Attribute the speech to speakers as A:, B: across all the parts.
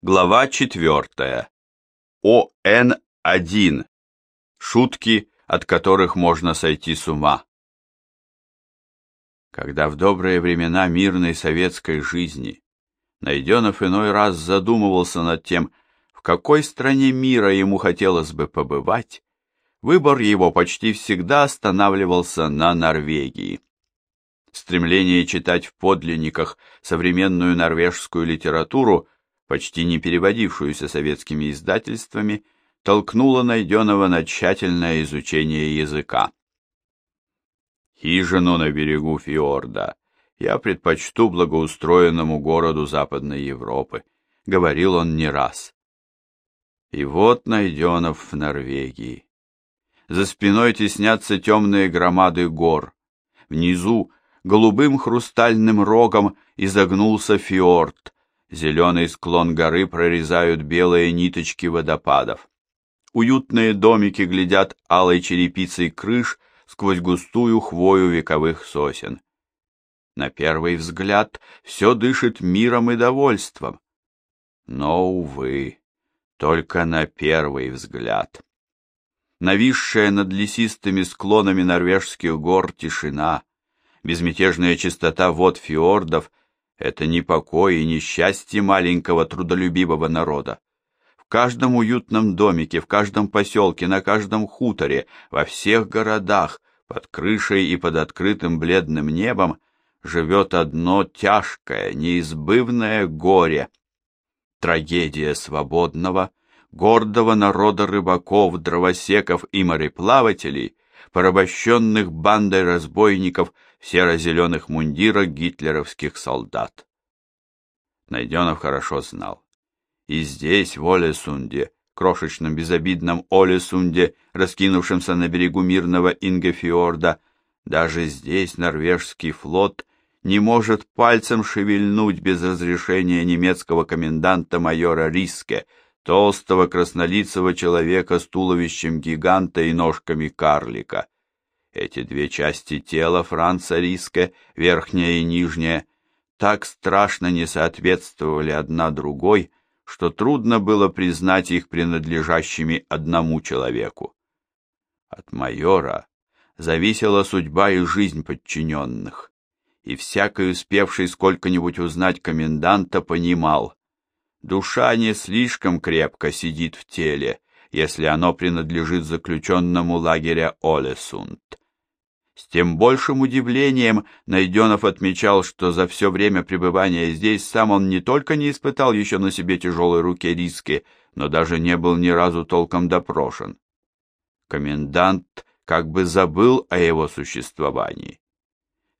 A: Глава четвертая. ОН-1. Шутки, от которых можно сойти с ума. Когда в добрые времена мирной советской жизни Найденов иной раз задумывался над тем, в какой стране мира ему хотелось бы побывать, выбор его почти всегда останавливался на Норвегии. Стремление читать в подлинниках современную норвежскую литературу – почти не переводившуюся советскими издательствами, толкнула найденного на тщательное изучение языка. Хижину на берегу фьорда я предпочту благоустроенному городу Западной Европы, говорил он не раз. И вот Найденов в Норвегии. За спиной теснятся темные громады гор. Внизу голубым хрустальным рогом изогнулся фьорд, Зеленый склон горы прорезают белые ниточки водопадов. Уютные домики глядят алой черепицей крыш сквозь густую хвою вековых сосен. На первый взгляд все дышит миром и довольством. Но, увы, только на первый взгляд. Нависшая над лесистыми склонами норвежских гор тишина, безмятежная чистота вод фьордов это не покой и не счастье маленького трудолюбивого народа. В каждом уютном домике, в каждом поселке, на каждом хуторе, во всех городах, под крышей и под открытым бледным небом живет одно тяжкое, неизбывное горе. Трагедия свободного, гордого народа рыбаков, дровосеков и мореплавателей, порабощенных бандой разбойников – серо-зеленых мундирах гитлеровских солдат. Найденов хорошо знал. И здесь, в Олесунде, крошечном безобидном Олесунде, раскинувшемся на берегу мирного Ингефиорда, даже здесь норвежский флот не может пальцем шевельнуть без разрешения немецкого коменданта майора Риске, толстого краснолицего человека с туловищем гиганта и ножками карлика. Эти две части тела Франца Риске, верхняя и нижняя, так страшно не соответствовали одна другой, что трудно было признать их принадлежащими одному человеку. От майора зависела судьба и жизнь подчиненных, и всякий успевший сколько-нибудь узнать коменданта понимал, душа не слишком крепко сидит в теле, если оно принадлежит заключенному лагеря Олесунд. С тем большим удивлением Найденов отмечал, что за все время пребывания здесь сам он не только не испытал еще на себе тяжелой руке риски, но даже не был ни разу толком допрошен. Комендант как бы забыл о его существовании.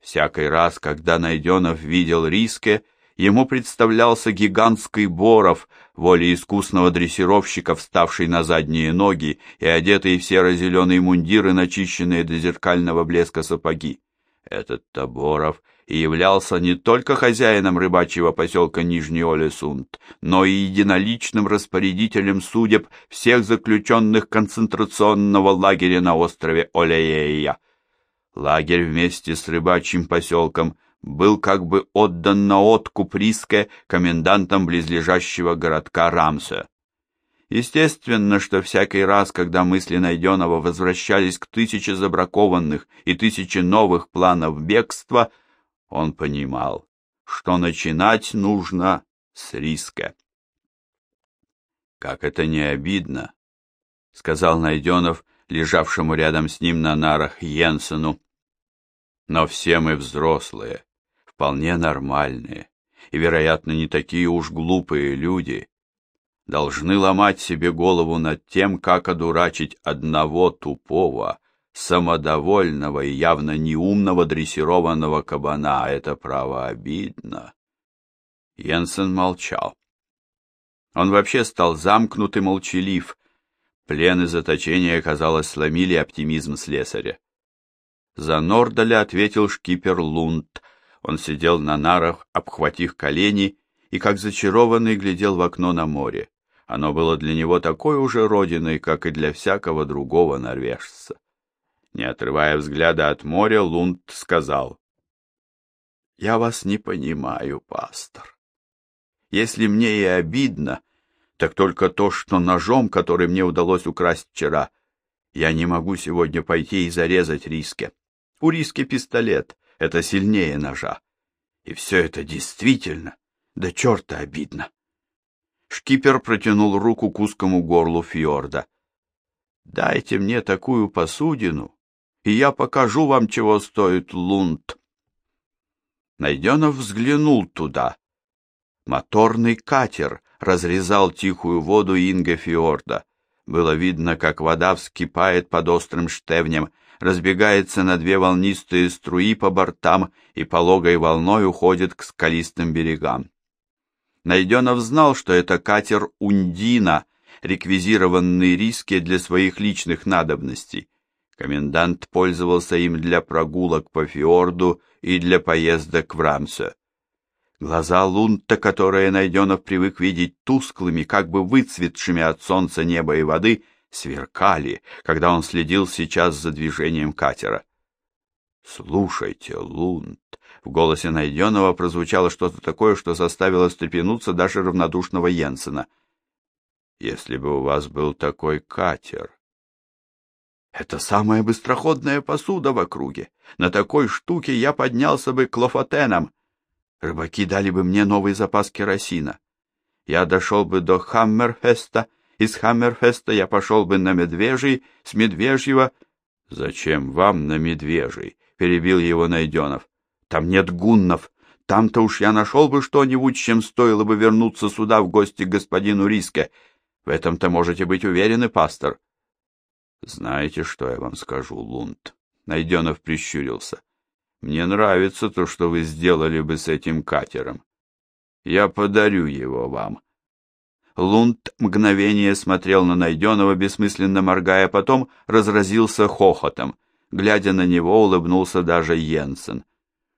A: Всякий раз, когда Найденов видел Риске, ему представлялся гигантский Боров, волей искусного дрессировщика, вставший на задние ноги и одетый в серо-зеленые мундиры, начищенные до зеркального блеска сапоги. Этот Таборов и являлся не только хозяином рыбачьего поселка Нижний Олесунд, но и единоличным распорядителем судеб всех заключенных концентрационного лагеря на острове Олеея. Лагерь вместе с рыбачьим поселком – был как бы отдан на откуп Риске комендантом близлежащего городка Рамса. Естественно, что всякий раз, когда мысли Найденова возвращались к тысяче забракованных и тысяче новых планов бегства, он понимал, что начинать нужно с риска. «Как это не обидно!» — сказал Найденов, лежавшему рядом с ним на нарах Йенсену. «Но все мы взрослые, вполне нормальные и, вероятно, не такие уж глупые люди, должны ломать себе голову над тем, как одурачить одного тупого, самодовольного и явно неумного дрессированного кабана. Это право обидно. Йенсен молчал. Он вообще стал замкнут и молчалив. Плен и заточение, казалось, сломили оптимизм слесаря. За Нордаля ответил шкипер Лунд, он сидел на нарах, обхватив колени, и как зачарованный глядел в окно на море. Оно было для него такой уже родиной, как и для всякого другого норвежца. Не отрывая взгляда от моря, Лунд сказал, «Я вас не понимаю, пастор. Если мне и обидно, так только то, что ножом, который мне удалось украсть вчера, я не могу сегодня пойти и зарезать Риске. У Риске пистолет, это сильнее ножа. И все это действительно, да черта обидно. Шкипер протянул руку к узкому горлу фьорда. «Дайте мне такую посудину, и я покажу вам, чего стоит лунд». Найденов взглянул туда. Моторный катер разрезал тихую воду Ингефьорда. Было видно, как вода вскипает под острым штевнем, разбегается на две волнистые струи по бортам и пологой волной уходит к скалистым берегам. Найденов знал, что это катер «Ундина», реквизированный риски для своих личных надобностей. Комендант пользовался им для прогулок по фьорду и для поездок в Рамсе. Глаза Лунта, которые Найденов привык видеть тусклыми, как бы выцветшими от солнца неба и воды, сверкали, когда он следил сейчас за движением катера. «Слушайте, Лунд!» В голосе Найденова прозвучало что-то такое, что заставило встрепенуться даже равнодушного Йенсена. «Если бы у вас был такой катер...» «Это самая быстроходная посуда в округе. На такой штуке я поднялся бы к Лофотенам. Рыбаки дали бы мне новый запас керосина. Я дошел бы до Хаммерфеста, из Хаммерфеста я пошел бы на Медвежий, с Медвежьего... — Зачем вам на Медвежий? — перебил его Найденов. — Там нет гуннов. Там-то уж я нашел бы что-нибудь, чем стоило бы вернуться сюда в гости к господину Риске. В этом-то можете быть уверены, пастор. — Знаете, что я вам скажу, Лунд? Найденов прищурился. Мне нравится то, что вы сделали бы с этим катером. Я подарю его вам. Лунд мгновение смотрел на найденного, бессмысленно моргая, потом разразился хохотом. Глядя на него, улыбнулся даже Йенсен.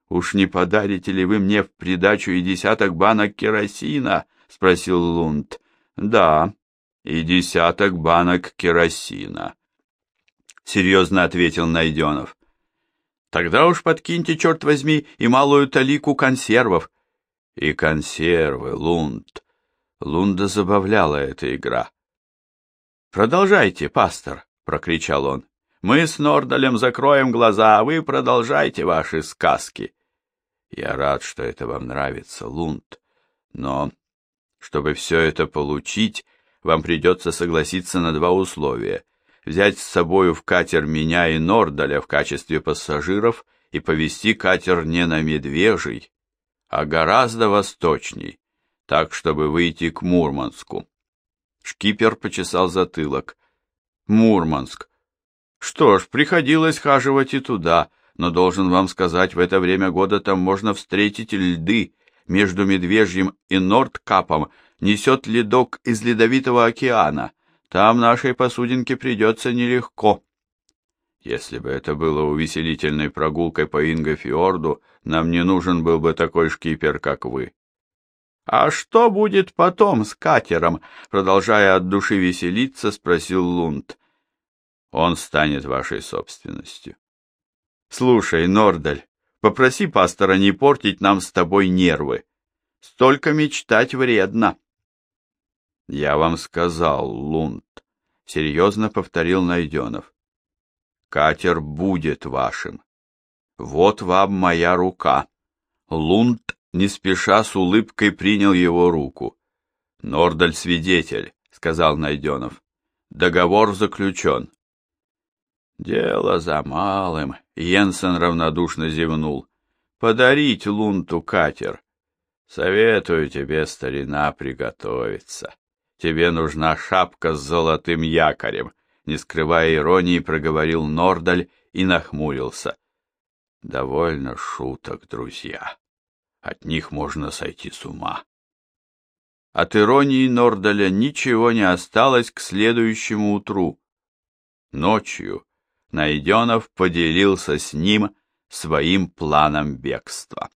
A: «Уж не подарите ли вы мне в придачу и десяток банок керосина?» — спросил Лунд. «Да, и десяток банок керосина», — серьезно ответил Найденов. Тогда уж подкиньте, черт возьми, и малую талику консервов. И консервы, Лунд. Лунда забавляла эта игра. «Продолжайте, пастор», — прокричал он. «Мы с Нордалем закроем глаза, а вы продолжайте ваши сказки». «Я рад, что это вам нравится, Лунд. Но, чтобы все это получить, вам придется согласиться на два условия взять с собою в катер меня и Нордаля в качестве пассажиров и повести катер не на Медвежий, а гораздо восточней, так, чтобы выйти к Мурманску. Шкипер почесал затылок. Мурманск. Что ж, приходилось хаживать и туда, но должен вам сказать, в это время года там можно встретить льды. Между Медвежьим и Нордкапом несет ледок из Ледовитого океана — там нашей посудинке придется нелегко. Если бы это было увеселительной прогулкой по Ингофьорду, нам не нужен был бы такой шкипер, как вы. А что будет потом с катером? Продолжая от души веселиться, спросил Лунд. Он станет вашей собственностью. Слушай, Нордаль, попроси пастора не портить нам с тобой нервы. Столько мечтать вредно. «Я вам сказал, Лунд», — серьезно повторил Найденов. «Катер будет вашим. Вот вам моя рука». Лунд не спеша с улыбкой принял его руку. «Нордаль свидетель», — сказал Найденов. «Договор заключен». «Дело за малым», — Йенсен равнодушно зевнул. «Подарить Лунту катер. Советую тебе, старина, приготовиться». Тебе нужна шапка с золотым якорем, не скрывая иронии, проговорил Нордаль и нахмурился. Довольно шуток, друзья. От них можно сойти с ума. От иронии Нордаля ничего не осталось к следующему утру. Ночью Найденов поделился с ним своим планом бегства.